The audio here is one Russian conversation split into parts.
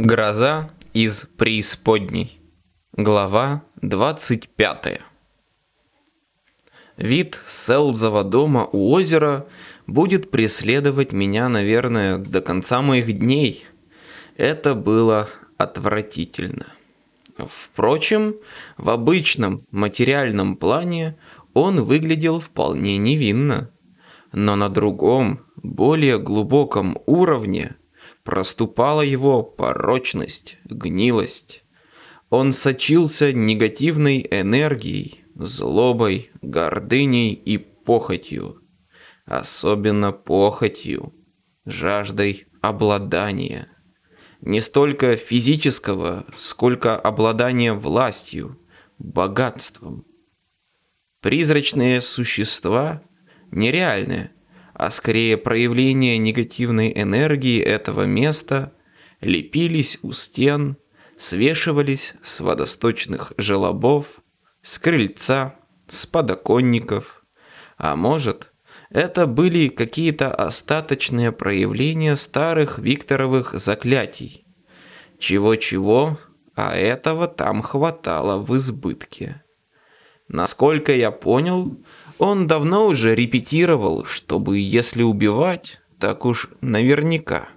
Гроза из преисподней. Глава 25. Вид Селзова дома у озера будет преследовать меня, наверное, до конца моих дней. Это было отвратительно. Впрочем, в обычном материальном плане он выглядел вполне невинно. Но на другом, более глубоком уровне проступала его порочность, гнилость. Он сочился негативной энергией, злобой, гордыней и похотью. Особенно похотью, жаждой обладания. Не столько физического, сколько обладания властью, богатством. Призрачные существа нереальные, а скорее проявление негативной энергии этого места лепились у стен, свешивались с водосточных желобов, с крыльца, с подоконников. А может, это были какие-то остаточные проявления старых Викторовых заклятий. Чего-чего, а этого там хватало в избытке. Насколько я понял, он давно уже репетировал, чтобы, если убивать, так уж наверняка.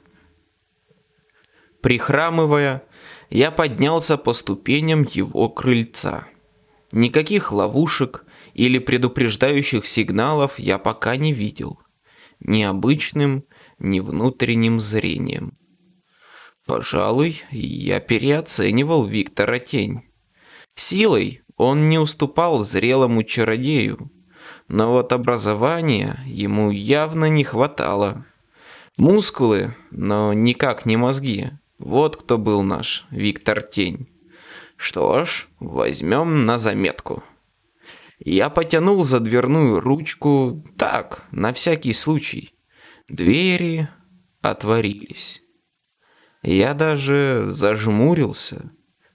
Прихрамывая, я поднялся по ступеням его крыльца. Никаких ловушек или предупреждающих сигналов я пока не видел. Ни обычным, ни внутренним зрением. Пожалуй, я переоценивал Виктора Тень. Силой он не уступал зрелому чародею, но вот образования ему явно не хватало. Мускулы, но никак не мозги. Вот кто был наш Виктор Тень. Что ж, возьмем на заметку. Я потянул за дверную ручку так, на всякий случай. Двери отворились. Я даже зажмурился.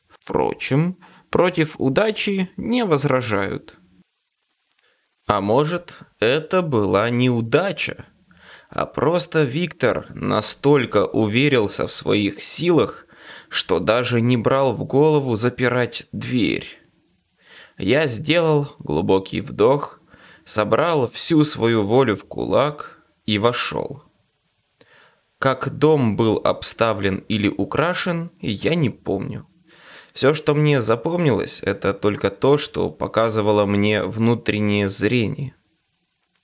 Впрочем, против удачи не возражают. А может, это была неудача, а просто Виктор настолько уверился в своих силах, что даже не брал в голову запирать дверь. Я сделал глубокий вдох, собрал всю свою волю в кулак и вошел. Как дом был обставлен или украшен, я не помню. Все, что мне запомнилось, это только то, что показывало мне внутреннее зрение.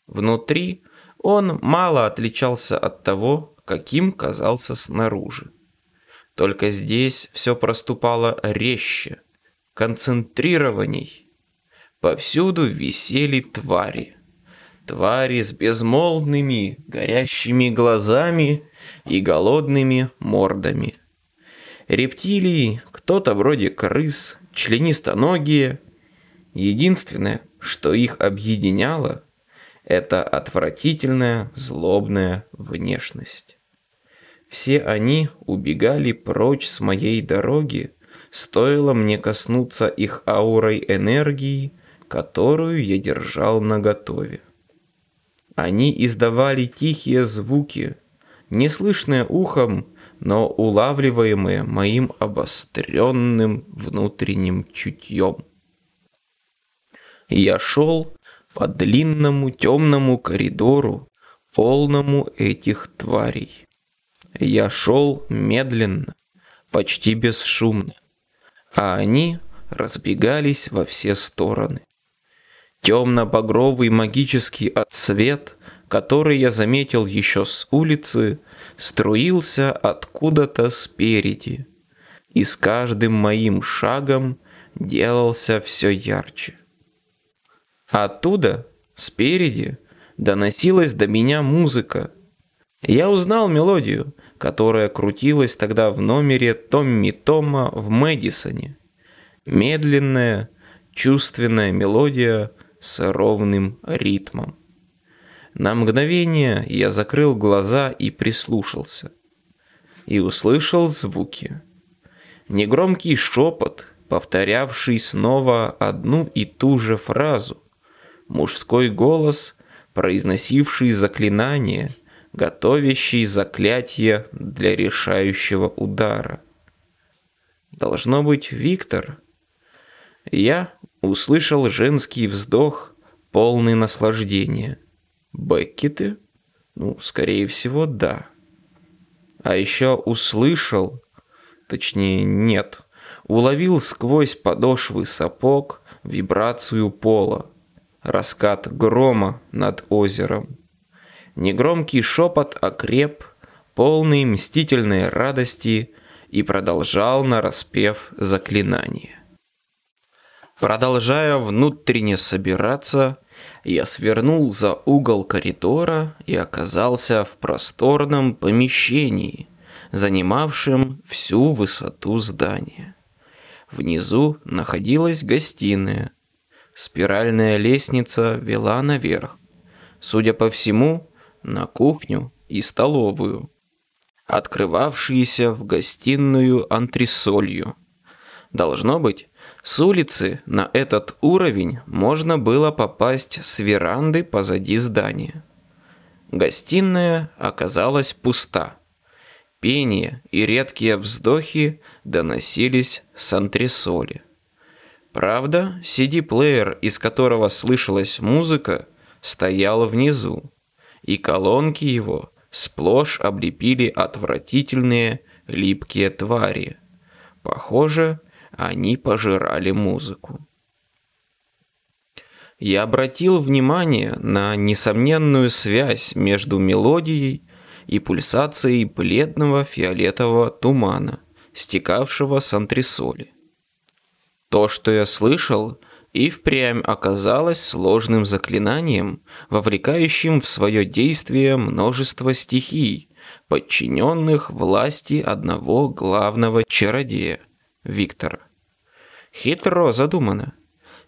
Внутри он мало отличался от того, каким казался снаружи. Только здесь все проступало резче, концентрированней. Повсюду висели твари. Твари с безмолвными, горящими глазами и голодными мордами – Рептилии, кто-то вроде крыс, членистоногие. Единственное, что их объединяло, это отвратительная, злобная внешность. Все они убегали прочь с моей дороги, стоило мне коснуться их аурой энергии, которую я держал наготове. Они издавали тихие звуки, неслышные ухом, но улавливаемые моим обостренным внутренним чутьем. Я шел по длинному темному коридору, полному этих тварей. Я шел медленно, почти бесшумно, а они разбегались во все стороны. Темно-багровый магический отсвет, который я заметил еще с улицы, струился откуда-то спереди, и с каждым моим шагом делался все ярче. Оттуда, спереди, доносилась до меня музыка. Я узнал мелодию, которая крутилась тогда в номере Томми Тома в Мэдисоне. Медленная, чувственная мелодия с ровным ритмом. На мгновение я закрыл глаза и прислушался. И услышал звуки. Негромкий шепот, повторявший снова одну и ту же фразу. Мужской голос, произносивший заклинание, готовящий заклятие для решающего удара. Должно быть Виктор. Я услышал женский вздох, полный наслаждения. Беккеты? Ну, скорее всего, да. А еще услышал, точнее нет, уловил сквозь подошвы сапог вибрацию пола, раскат грома над озером. Негромкий шепот окреп, полный мстительной радости, и продолжал нараспев заклинание. Продолжая внутренне собираться, я свернул за угол коридора и оказался в просторном помещении, занимавшем всю высоту здания. Внизу находилась гостиная. Спиральная лестница вела наверх. Судя по всему, на кухню и столовую, открывавшиеся в гостиную антресолью. Должно быть, с улицы на этот уровень можно было попасть с веранды позади здания. Гостиная оказалась пуста. Пение и редкие вздохи доносились с антресоли. Правда, CD-плеер, из которого слышалась музыка, стоял внизу, и колонки его сплошь облепили отвратительные липкие твари. Похоже, они пожирали музыку. Я обратил внимание на несомненную связь между мелодией и пульсацией бледного фиолетового тумана, стекавшего с антресоли. То, что я слышал, и впрямь оказалось сложным заклинанием, вовлекающим в свое действие множество стихий, подчиненных власти одного главного чародея – Виктора. Хитро задумано.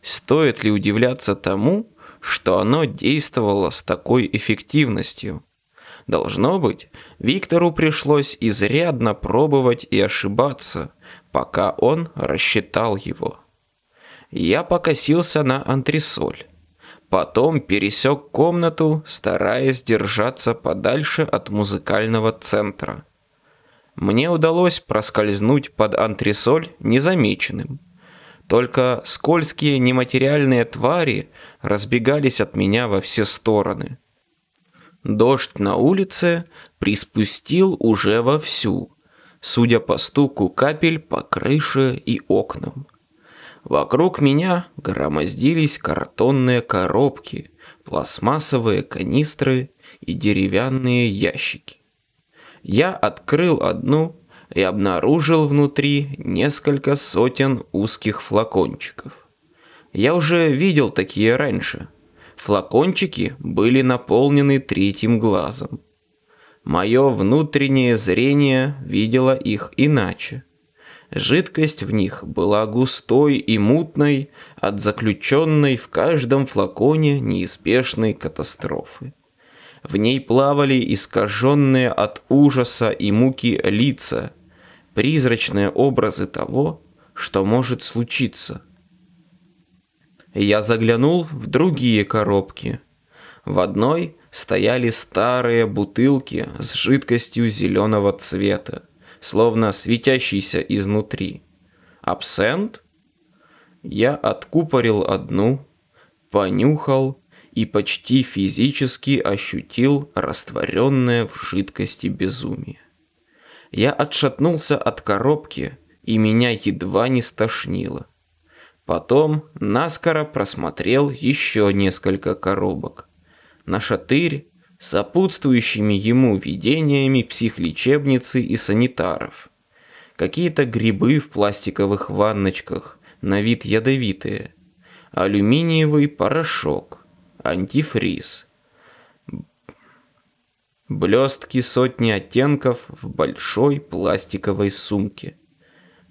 Стоит ли удивляться тому, что оно действовало с такой эффективностью? Должно быть, Виктору пришлось изрядно пробовать и ошибаться, пока он рассчитал его. Я покосился на антресоль. Потом пересек комнату, стараясь держаться подальше от музыкального центра мне удалось проскользнуть под антресоль незамеченным. Только скользкие нематериальные твари разбегались от меня во все стороны. Дождь на улице приспустил уже вовсю, судя по стуку капель по крыше и окнам. Вокруг меня громоздились картонные коробки, пластмассовые канистры и деревянные ящики. Я открыл одну и обнаружил внутри несколько сотен узких флакончиков. Я уже видел такие раньше. Флакончики были наполнены третьим глазом. Мое внутреннее зрение видело их иначе. Жидкость в них была густой и мутной от заключенной в каждом флаконе неизбежной катастрофы. В ней плавали искаженные от ужаса и муки лица, призрачные образы того, что может случиться. Я заглянул в другие коробки. В одной стояли старые бутылки с жидкостью зеленого цвета, словно светящейся изнутри. Абсент? Я откупорил одну, понюхал и почти физически ощутил растворенное в жидкости безумие. Я отшатнулся от коробки, и меня едва не стошнило. Потом наскоро просмотрел еще несколько коробок. На шатырь сопутствующими ему видениями психлечебницы и санитаров. Какие-то грибы в пластиковых ванночках, на вид ядовитые. Алюминиевый порошок антифриз. Блестки сотни оттенков в большой пластиковой сумке.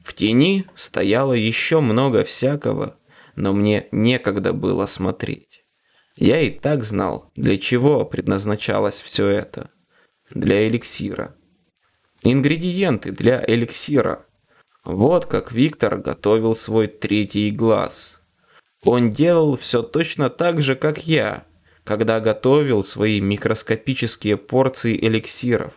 В тени стояло еще много всякого, но мне некогда было смотреть. Я и так знал, для чего предназначалось все это. Для эликсира. Ингредиенты для эликсира. Вот как Виктор готовил свой третий глаз. Он делал все точно так же, как я, когда готовил свои микроскопические порции эликсиров.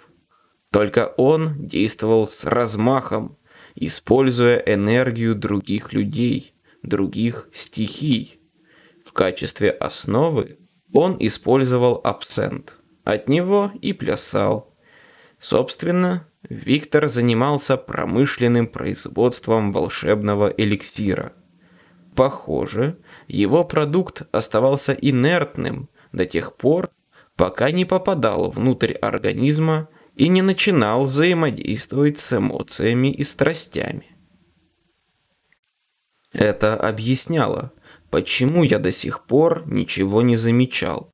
Только он действовал с размахом используя энергию других людей, других стихий. В качестве основы он использовал абсент. От него и плясал. Собственно, Виктор занимался промышленным производством волшебного эликсира. Похоже, его продукт оставался инертным до тех пор, пока не попадал внутрь организма и не начинал взаимодействовать с эмоциями и страстями. Это объясняло, почему я до сих пор ничего не замечал.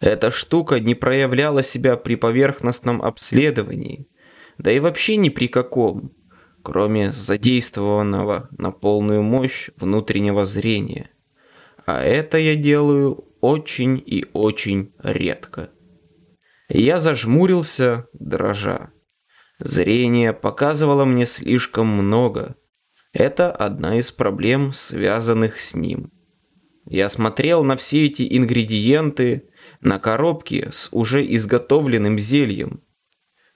Эта штука не проявляла себя при поверхностном обследовании, да и вообще ни при каком, кроме задействованного на полную мощь внутреннего зрения. А это я делаю очень и очень редко. Я зажмурился, дрожа. Зрение показывало мне слишком много. Это одна из проблем, связанных с ним. Я смотрел на все эти ингредиенты, на коробки с уже изготовленным зельем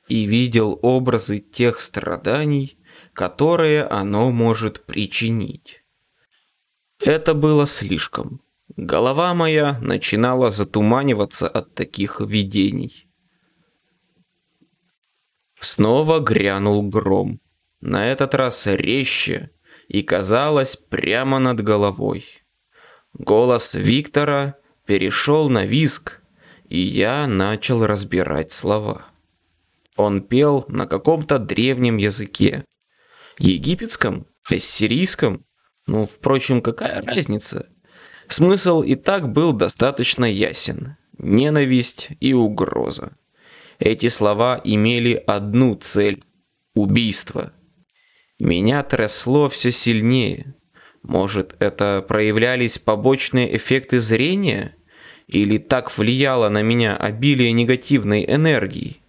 и видел образы тех страданий, которые оно может причинить. Это было слишком. Голова моя начинала затуманиваться от таких видений. Снова грянул гром. На этот раз резче и казалось прямо над головой. Голос Виктора перешел на виск, и я начал разбирать слова. Он пел на каком-то древнем языке. Египетском? Ассирийском? Ну, впрочем, какая разница? Смысл и так был достаточно ясен. Ненависть и угроза. Эти слова имели одну цель – убийство. Меня трясло все сильнее. Может, это проявлялись побочные эффекты зрения? Или так влияло на меня обилие негативной энергии?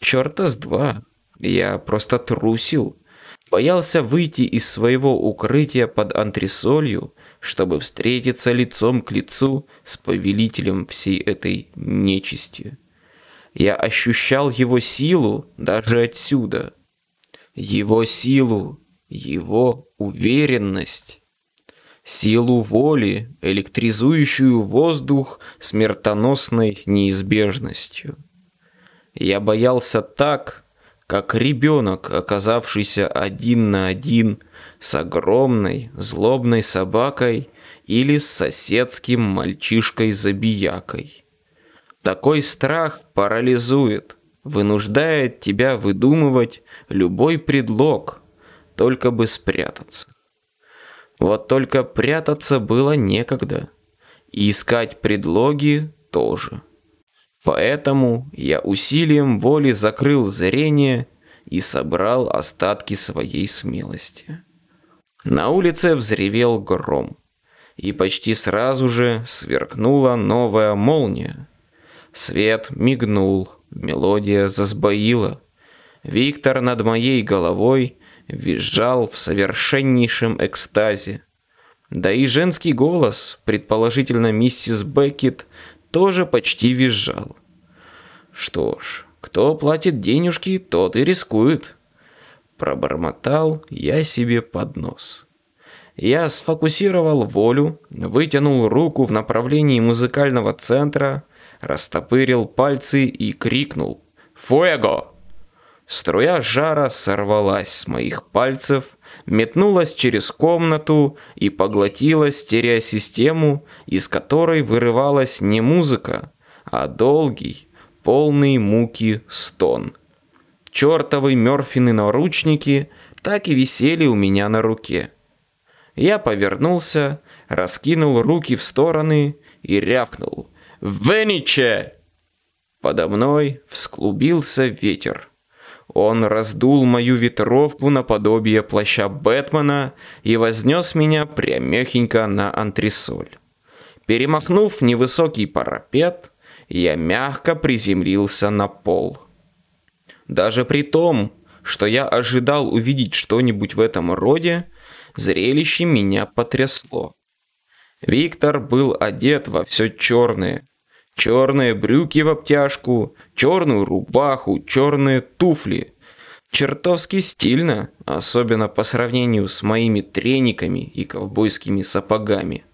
Чёрта с два. Я просто трусил. Боялся выйти из своего укрытия под антресолью чтобы встретиться лицом к лицу с повелителем всей этой нечисти. Я ощущал его силу даже отсюда. Его силу, его уверенность. Силу воли, электризующую воздух смертоносной неизбежностью. Я боялся так, как ребенок, оказавшийся один на один с огромной злобной собакой или с соседским мальчишкой-забиякой. Такой страх парализует, вынуждает тебя выдумывать любой предлог, только бы спрятаться. Вот только прятаться было некогда, и искать предлоги тоже. Поэтому я усилием воли закрыл зрение и собрал остатки своей смелости. На улице взревел гром, и почти сразу же сверкнула новая молния. Свет мигнул, мелодия засбоила. Виктор над моей головой визжал в совершеннейшем экстазе. Да и женский голос, предположительно миссис Беккет, тоже почти визжал. Что ж, кто платит денежки, тот и рискует. Пробормотал я себе под нос. Я сфокусировал волю, вытянул руку в направлении музыкального центра, растопырил пальцы и крикнул «Фуэго!». Струя жара сорвалась с моих пальцев, метнулась через комнату и поглотила стереосистему, из которой вырывалась не музыка, а долгий, полный муки стон – Чёртовы Мёрфины наручники так и висели у меня на руке. Я повернулся, раскинул руки в стороны и рявкнул «Вениче!». Подо мной всклубился ветер. Он раздул мою ветровку наподобие плаща Бэтмена и вознес меня прямехенько на антресоль. Перемахнув невысокий парапет, я мягко приземлился на пол. Даже при том, что я ожидал увидеть что-нибудь в этом роде, зрелище меня потрясло. Виктор был одет во все черное. Черные брюки в обтяжку, черную рубаху, черные туфли. Чертовски стильно, особенно по сравнению с моими трениками и ковбойскими сапогами.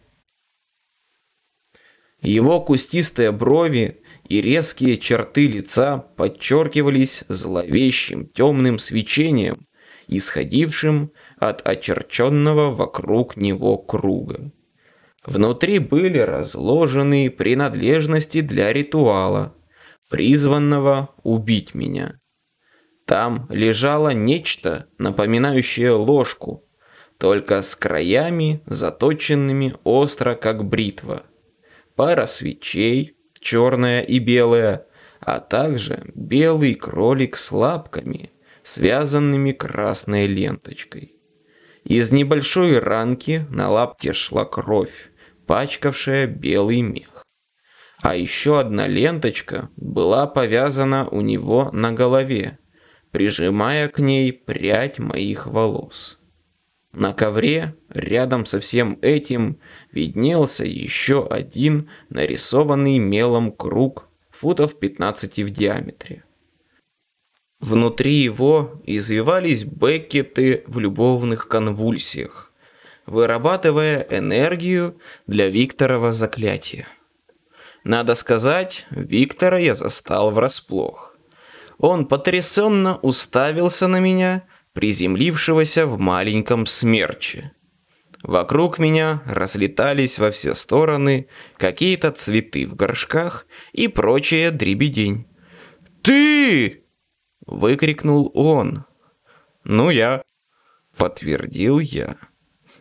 Его кустистые брови и резкие черты лица подчеркивались зловещим темным свечением, исходившим от очерченного вокруг него круга. Внутри были разложены принадлежности для ритуала, призванного убить меня. Там лежало нечто, напоминающее ложку, только с краями, заточенными остро, как бритва. Пара свечей, черная и белая, а также белый кролик с лапками, связанными красной ленточкой. Из небольшой ранки на лапке шла кровь, пачкавшая белый мех. А еще одна ленточка была повязана у него на голове, прижимая к ней прядь моих волос. На ковре, рядом со всем этим, виднелся еще один нарисованный мелом круг футов 15 в диаметре. Внутри его извивались беккеты в любовных конвульсиях, вырабатывая энергию для Викторова заклятия. Надо сказать, Виктора я застал врасплох. Он потрясенно уставился на меня, приземлившегося в маленьком смерче. Вокруг меня разлетались во все стороны какие-то цветы в горшках и прочая дребедень. «Ты!» — выкрикнул он. «Ну я», — подтвердил я.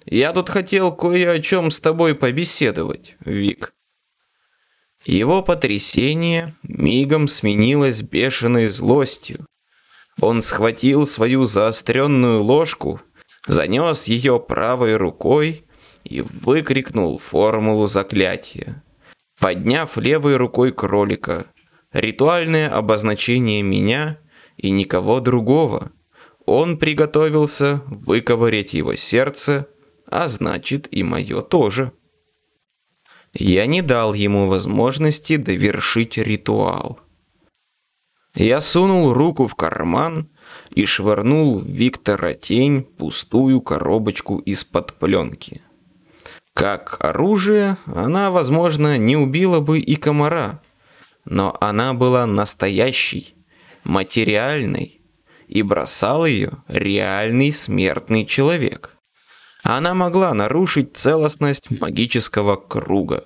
«Я тут хотел кое о чем с тобой побеседовать, Вик». Его потрясение мигом сменилось бешеной злостью. Он схватил свою заостренную ложку, занес ее правой рукой и выкрикнул формулу заклятия. Подняв левой рукой кролика, ритуальное обозначение меня и никого другого, он приготовился выковырять его сердце, а значит и мое тоже. Я не дал ему возможности довершить ритуал. Я сунул руку в карман и швырнул в Виктора тень пустую коробочку из-под пленки. Как оружие, она, возможно, не убила бы и комара, но она была настоящей, материальной, и бросал ее реальный смертный человек. Она могла нарушить целостность магического круга.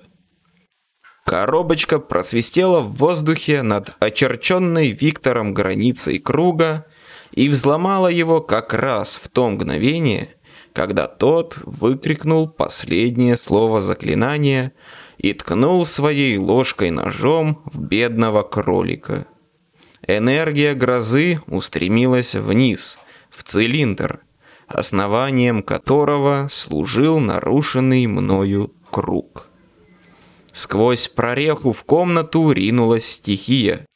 Коробочка просвистела в воздухе над очерченной Виктором границей круга и взломала его как раз в то мгновение, когда тот выкрикнул последнее слово заклинания и ткнул своей ложкой-ножом в бедного кролика. Энергия грозы устремилась вниз, в цилиндр, основанием которого служил нарушенный мною круг. Сквозь прореху в комнату ринулась стихия.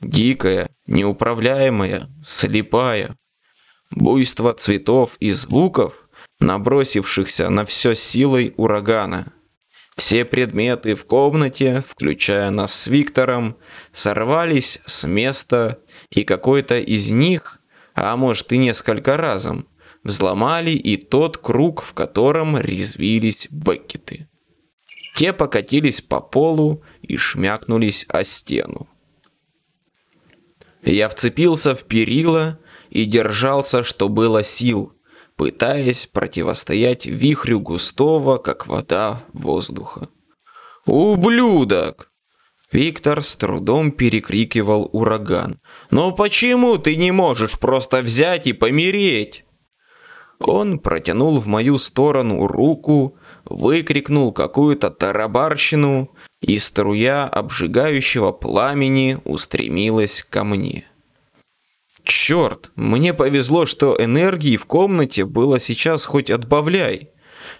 Дикая, неуправляемая, слепая. Буйство цветов и звуков, набросившихся на все силой урагана. Все предметы в комнате, включая нас с Виктором, сорвались с места, и какой-то из них, а может и несколько разом, взломали и тот круг, в котором резвились беккеты. Те покатились по полу и шмякнулись о стену. Я вцепился в перила и держался, что было сил, пытаясь противостоять вихрю густого, как вода, воздуха. «Ублюдок!» Виктор с трудом перекрикивал ураган. «Но почему ты не можешь просто взять и помереть?» Он протянул в мою сторону руку, выкрикнул какую-то тарабарщину, и струя обжигающего пламени устремилась ко мне. Черт, мне повезло, что энергии в комнате было сейчас хоть отбавляй.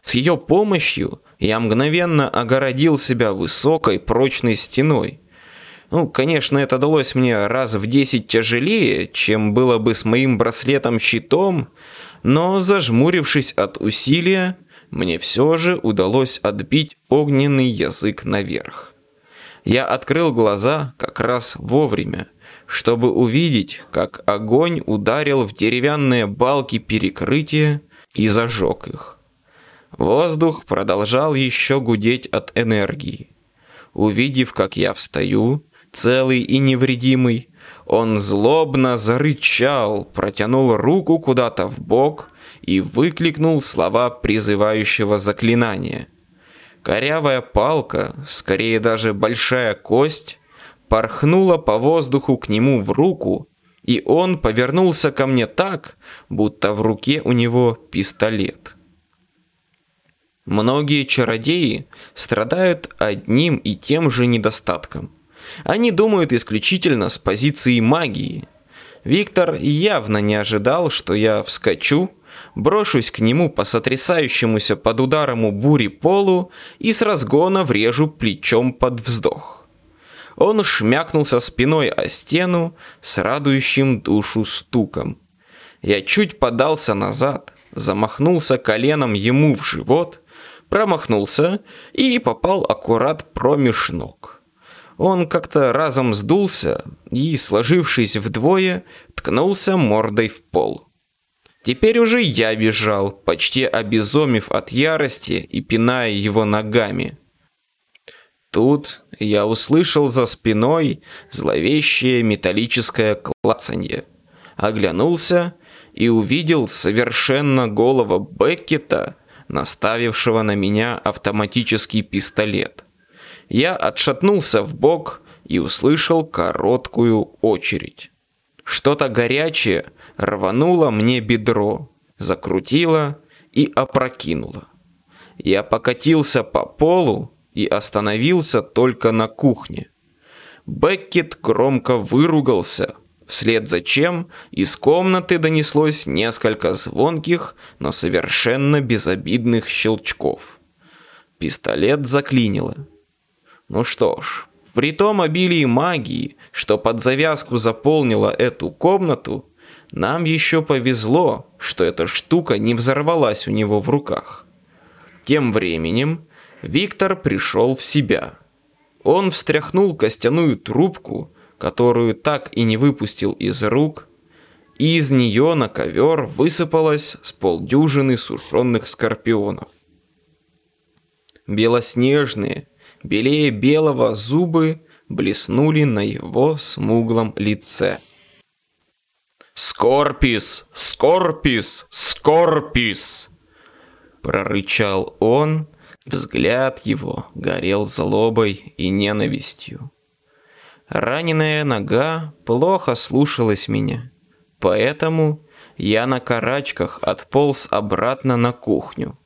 С ее помощью я мгновенно огородил себя высокой прочной стеной. Ну, конечно, это далось мне раз в десять тяжелее, чем было бы с моим браслетом-щитом, но зажмурившись от усилия, мне все же удалось отбить огненный язык наверх. Я открыл глаза как раз вовремя, чтобы увидеть, как огонь ударил в деревянные балки перекрытия и зажег их. Воздух продолжал еще гудеть от энергии. Увидев, как я встаю, целый и невредимый, он злобно зарычал, протянул руку куда-то в бок и выкликнул слова призывающего заклинания. Корявая палка, скорее даже большая кость, порхнула по воздуху к нему в руку, и он повернулся ко мне так, будто в руке у него пистолет. Многие чародеи страдают одним и тем же недостатком. Они думают исключительно с позиции магии. Виктор явно не ожидал, что я вскочу, брошусь к нему по сотрясающемуся под ударом у бури полу и с разгона врежу плечом под вздох. Он шмякнулся спиной о стену с радующим душу стуком. Я чуть подался назад, замахнулся коленом ему в живот, промахнулся и попал аккурат промеж ног. Он как-то разом сдулся и, сложившись вдвое, ткнулся мордой в пол. Теперь уже я визжал, почти обезумев от ярости и пиная его ногами. Тут я услышал за спиной зловещее металлическое клацанье. Оглянулся и увидел совершенно голого Беккета, наставившего на меня автоматический пистолет. Я отшатнулся в бок и услышал короткую очередь. Что-то горячее рвануло мне бедро, закрутило и опрокинуло. Я покатился по полу и остановился только на кухне. Беккет громко выругался, вслед за чем из комнаты донеслось несколько звонких, но совершенно безобидных щелчков. Пистолет заклинило. Ну что ж, при том обилии магии, что под завязку заполнила эту комнату, нам еще повезло, что эта штука не взорвалась у него в руках. Тем временем Виктор пришел в себя. Он встряхнул костяную трубку, которую так и не выпустил из рук, и из нее на ковер высыпалось с полдюжины сушеных скорпионов. Белоснежные, белее белого зубы блеснули на его смуглом лице. «Скорпис! Скорпис! Скорпис!» Прорычал он, взгляд его горел злобой и ненавистью. Раненая нога плохо слушалась меня, поэтому я на карачках отполз обратно на кухню.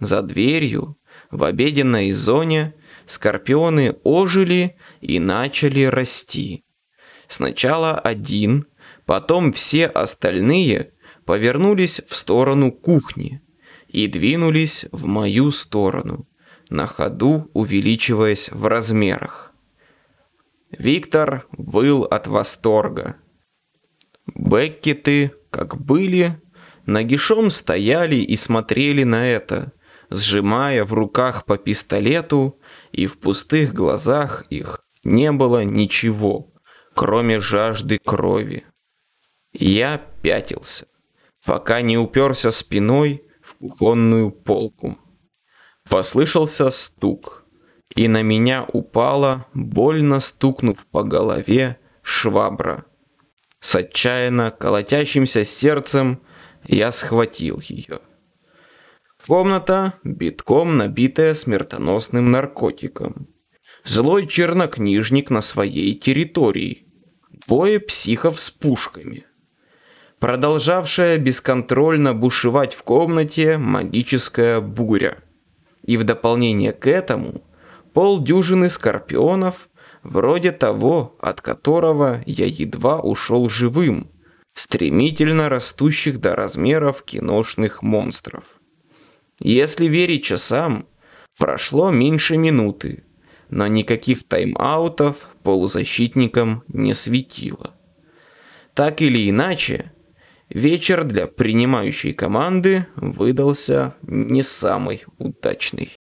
За дверью, в обеденной зоне, скорпионы ожили и начали расти. Сначала один, потом все остальные повернулись в сторону кухни и двинулись в мою сторону, на ходу увеличиваясь в размерах. Виктор выл от восторга. Беккеты, как были, нагишом стояли и смотрели на это, сжимая в руках по пистолету и в пустых глазах их не было ничего, кроме жажды крови. Я пятился, пока не уперся спиной в кухонную полку. Послышался стук, и на меня упала, больно стукнув по голове, швабра. С отчаянно колотящимся сердцем я схватил ее. Комната, битком набитая смертоносным наркотиком. Злой чернокнижник на своей территории. Двое психов с пушками. Продолжавшая бесконтрольно бушевать в комнате магическая буря. И в дополнение к этому полдюжины скорпионов, вроде того, от которого я едва ушел живым, стремительно растущих до размеров киношных монстров. Если верить часам, прошло меньше минуты, но никаких тайм-аутов полузащитникам не светило. Так или иначе, вечер для принимающей команды выдался не самый удачный.